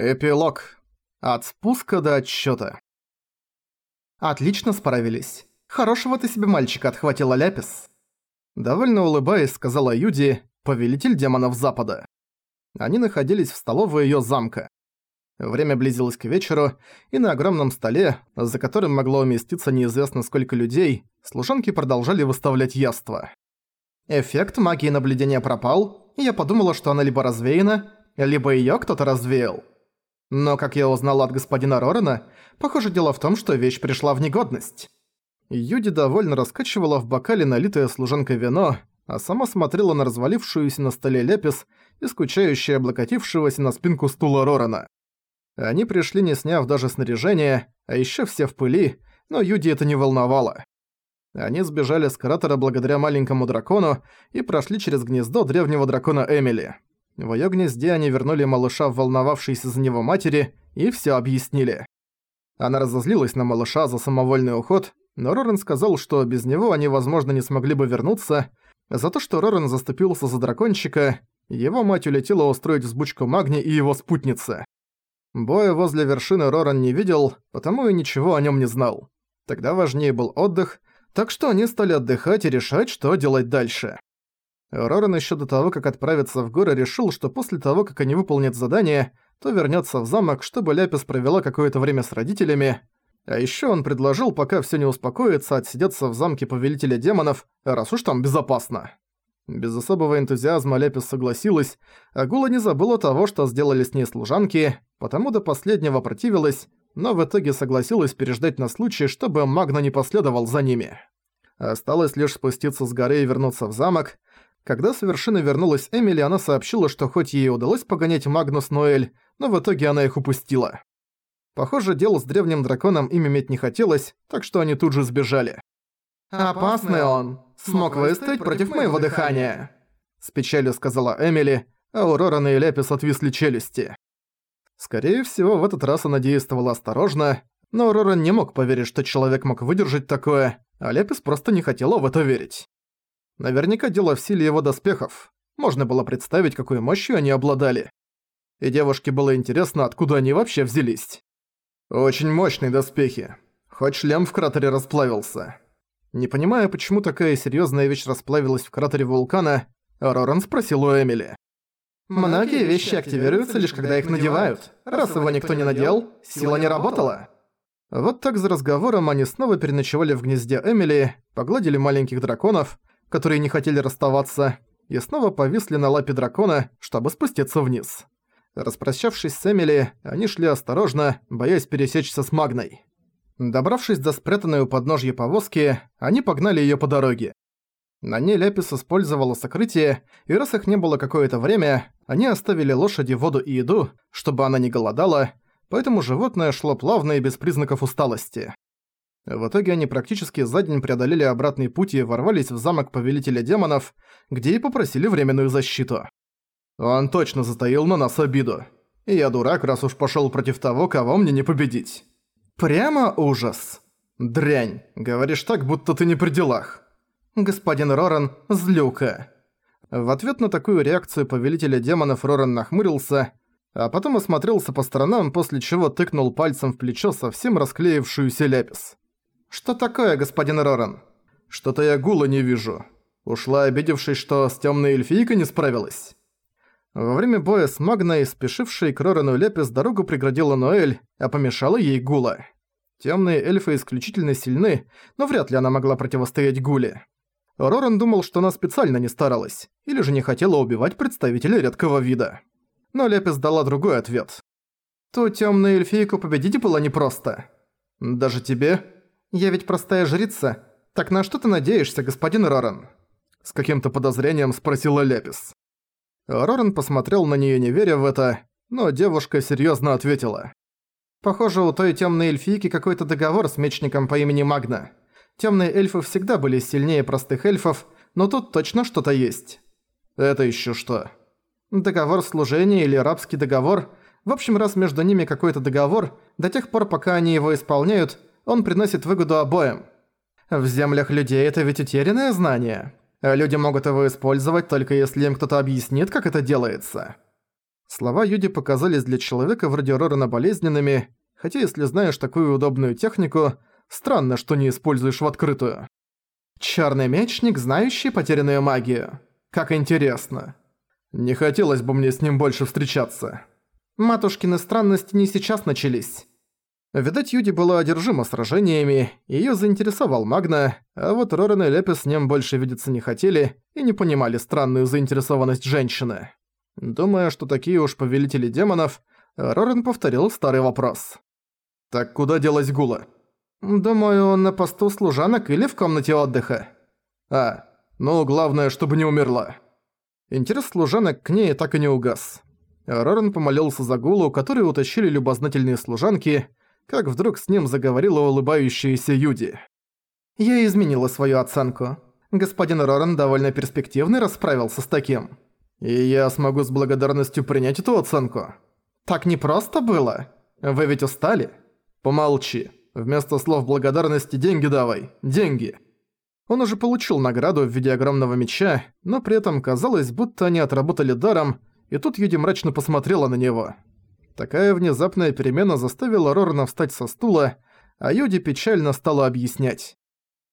Эпилог. От спуска до отсчёта. «Отлично справились. Хорошего ты себе мальчика отхватила Ляпис». Довольно улыбаясь, сказала Юди, повелитель демонов Запада. Они находились в столовой её замка. Время близилось к вечеру, и на огромном столе, за которым могло уместиться неизвестно сколько людей, служанки продолжали выставлять яства. Эффект магии наблюдения пропал, и я подумала, что она либо развеяна, либо её кто-то развеял. Но, как я узнала от господина Рорена, похоже дело в том, что вещь пришла в негодность. Юди довольно раскачивала в бокале налитое служанкой вино, а сама смотрела на развалившуюся на столе лепис и скучающая облокотившегося на спинку стула Рорена. Они пришли не сняв даже снаряжение, а ещё все в пыли, но Юди это не волновало. Они сбежали с кратера благодаря маленькому дракону и прошли через гнездо древнего дракона Эмили. В её гнезде они вернули малыша волновавшейся за него матери и всё объяснили. Она разозлилась на малыша за самовольный уход, но Рорен сказал, что без него они, возможно, не смогли бы вернуться. За то, что Рорен заступился за дракончика, его мать улетела устроить взбучку Магни и его спутницы. Боя возле вершины Роран не видел, потому и ничего о нём не знал. Тогда важнее был отдых, так что они стали отдыхать и решать, что делать дальше. Роран еще до того, как отправиться в горы, решил, что после того, как они выполнят задание, то вернется в замок, чтобы Ляпис провела какое-то время с родителями. А еще он предложил, пока все не успокоится, отсидеться в замке Повелителя Демонов, раз уж там безопасно. Без особого энтузиазма Ляпис согласилась, а Гула не забыла того, что сделали с ней служанки, потому до последнего противилась, но в итоге согласилась переждать на случай, чтобы Магна не последовал за ними. Осталось лишь спуститься с горы и вернуться в замок, когда с вершины вернулась Эмили, она сообщила, что хоть ей удалось погонять Магнус Ноэль, но в итоге она их упустила. Похоже, дело с древним драконом им иметь не хотелось, так что они тут же сбежали. «Опасный он! Смог выстоять против моего дыхания!» С печалью сказала Эмили, а у Рорана и Ляпис отвисли челюсти. Скорее всего, в этот раз она действовала осторожно, но Роран не мог поверить, что человек мог выдержать такое, а Ляпис просто не хотела в это верить. Наверняка дело в силе его доспехов. Можно было представить, какой мощью они обладали. И девушке было интересно, откуда они вообще взялись. Очень мощные доспехи. Хоть шлем в кратере расплавился. Не понимая, почему такая серьёзная вещь расплавилась в кратере вулкана, Роран спросил у Эмили. «Многие вещи активируются лишь когда их надевают. Раз его никто не надел, сила не работала». Вот так за разговором они снова переночевали в гнезде Эмили, погладили маленьких драконов, которые не хотели расставаться, и снова повисли на лапе дракона, чтобы спуститься вниз. Распрощавшись с Эмили, они шли осторожно, боясь пересечься с Магной. Добравшись до спрятанной у подножья повозки, они погнали её по дороге. На ней Ляпис использовала сокрытие, и раз их не было какое-то время, они оставили лошади воду и еду, чтобы она не голодала, поэтому животное шло плавно и без признаков усталости. В итоге они практически за день преодолели обратный путь и ворвались в замок Повелителя Демонов, где и попросили временную защиту. Он точно затаил на нас обиду. Я дурак, раз уж пошёл против того, кого мне не победить. Прямо ужас. Дрянь, говоришь так, будто ты не при делах. Господин Роран – злюка. В ответ на такую реакцию Повелителя Демонов Роран нахмурился, а потом осмотрелся по сторонам, после чего тыкнул пальцем в плечо совсем расклеившуюся ляпис. «Что такое, господин Роран?» «Что-то я гула не вижу. Ушла, обидевшись, что с тёмной эльфийкой не справилась». Во время боя с Магной, спешившей к Рорану Лепис, дорогу преградила Ноэль, а помешала ей гула. Тёмные эльфы исключительно сильны, но вряд ли она могла противостоять гуле. Роран думал, что она специально не старалась, или же не хотела убивать представителя редкого вида. Но Лепис дала другой ответ. «Ту тёмную эльфийку победить было непросто. Даже тебе?» Я ведь простая жрица. Так на что ты надеешься, господин Роран?» С каким-то подозрением спросила Лепис. Роран посмотрел на неё, не веря в это, но девушка серьёзно ответила. «Похоже, у той тёмной эльфийки какой-то договор с мечником по имени Магна. Тёмные эльфы всегда были сильнее простых эльфов, но тут точно что-то есть». «Это ещё что?» «Договор служения или рабский договор. В общем, раз между ними какой-то договор, до тех пор, пока они его исполняют, он приносит выгоду обоим. В землях людей это ведь утерянное знание. Люди могут его использовать только если им кто-то объяснит, как это делается. Слова Юди показались для человека вроде Рорана болезненными, хотя если знаешь такую удобную технику, странно, что не используешь в открытую. Чёрный мечник, знающий потерянную магию. Как интересно. Не хотелось бы мне с ним больше встречаться. Матушкины странности не сейчас начались. Видать, Юди была одержима сражениями, её заинтересовал Магна, а вот Рорен и Лепис с ним больше видеться не хотели и не понимали странную заинтересованность женщины. Думая, что такие уж повелители демонов, Рорен повторил старый вопрос. «Так куда делась Гула?» «Думаю, на посту служанок или в комнате отдыха». «А, ну, главное, чтобы не умерла». Интерес служанок к ней так и не угас. Рорен помолился за Гулу, которую утащили любознательные служанки, как вдруг с ним заговорила улыбающаяся Юди. «Я изменила свою оценку. Господин Рорен довольно перспективный расправился с таким». И я смогу с благодарностью принять эту оценку. Так непросто было. Вы ведь устали? Помолчи. Вместо слов благодарности деньги давай. Деньги. Он уже получил награду в виде огромного меча, но при этом казалось, будто они отработали даром, и тут Юди мрачно посмотрела на него. Такая внезапная перемена заставила Рорана встать со стула, а Юди печально стала объяснять.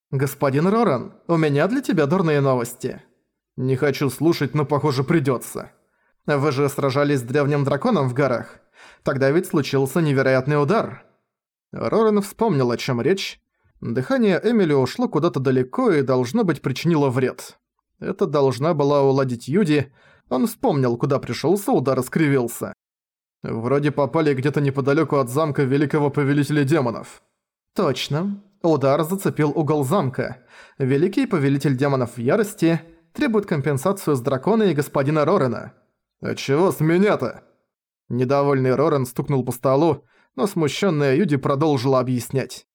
«Господин Роран, у меня для тебя дурные новости. «Не хочу слушать, но, похоже, придётся. Вы же сражались с древним драконом в горах. Тогда ведь случился невероятный удар». Рорен вспомнил, о чём речь. Дыхание Эмили ушло куда-то далеко и, должно быть, причинило вред. Это должна была уладить Юди. Он вспомнил, куда пришёлся, удар искривился. Вроде попали где-то неподалёку от замка Великого Повелителя Демонов. Точно. Удар зацепил угол замка. Великий Повелитель Демонов в ярости – требует компенсацию с дракона и господина Рорена. «А чего с меня-то?» Недовольный Рорен стукнул по столу, но смущенная Юди продолжила объяснять.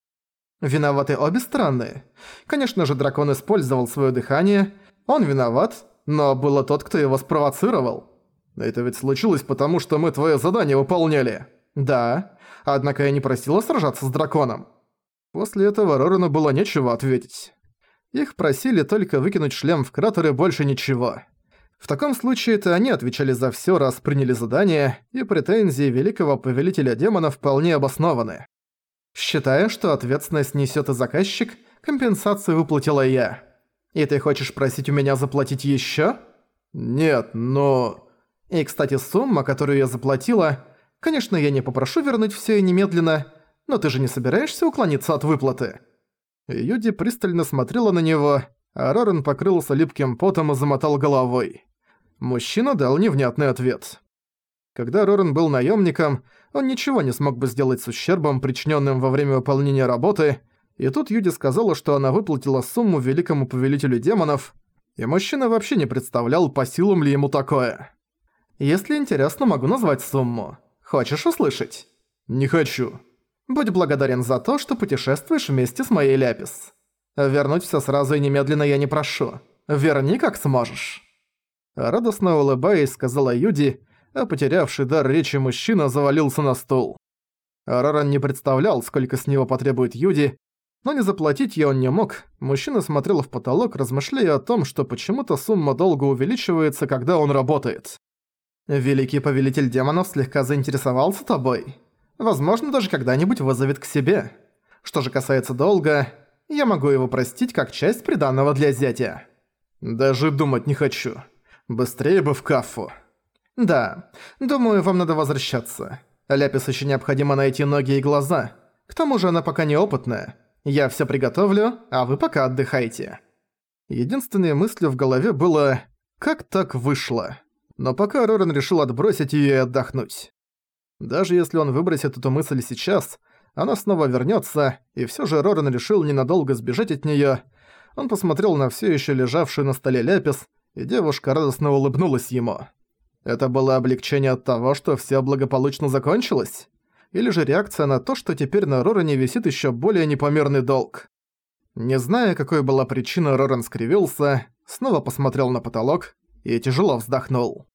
«Виноваты обе стороны. Конечно же, дракон использовал свое дыхание. Он виноват, но было тот, кто его спровоцировал. Это ведь случилось потому, что мы твое задание выполняли. Да, однако я не просила сражаться с драконом». После этого Рорену было нечего ответить. Их просили только выкинуть шлем в кратер и больше ничего. В таком случае это они отвечали за всё, раз приняли задание, и претензии великого повелителя демонов вполне обоснованы. Считая, что ответственность несёт и заказчик, компенсацию выплатила я. И ты хочешь просить у меня заплатить ещё? Нет, но... И, кстати, сумма, которую я заплатила... Конечно, я не попрошу вернуть всё и немедленно, но ты же не собираешься уклониться от выплаты? Юди пристально смотрела на него, а Рорен покрылся липким потом и замотал головой. Мужчина дал невнятный ответ. Когда Рорен был наемником, он ничего не смог бы сделать с ущербом, причиненным во время выполнения работы, и тут Юди сказала, что она выплатила сумму великому повелителю демонов, и мужчина вообще не представлял, по силам ли ему такое. «Если интересно, могу назвать сумму. Хочешь услышать?» «Не хочу», Будь благодарен за то, что путешествуешь вместе с моей Ляпис. Вернуть всё сразу и немедленно я не прошу. Верни как сможешь». Радостно улыбаясь, сказала Юди, а потерявший дар речи мужчина завалился на стул. Роран не представлял, сколько с него потребует Юди, но не заплатить ей он не мог. Мужчина смотрел в потолок, размышляя о том, что почему-то сумма долга увеличивается, когда он работает. «Великий повелитель демонов слегка заинтересовался тобой?» Возможно, даже когда-нибудь вызовет к себе. Что же касается долга, я могу его простить как часть приданного для зятя. Даже думать не хочу. Быстрее бы в кафу. Да, думаю, вам надо возвращаться. Ляпис еще необходимо найти ноги и глаза. К тому же она пока неопытная. Я все приготовлю, а вы пока отдыхайте. Единственной мыслью в голове было «как так вышло?». Но пока Рорен решил отбросить ее и отдохнуть. Даже если он выбросит эту мысль сейчас, она снова вернется, и все же Роран решил ненадолго сбежать от нее. Он посмотрел на все еще лежавшую на столе ляпис, и девушка радостно улыбнулась ему. Это было облегчение от того, что все благополучно закончилось? Или же реакция на то, что теперь на Роране висит еще более непомерный долг? Не зная, какой была причина, Роран скривился, снова посмотрел на потолок и тяжело вздохнул.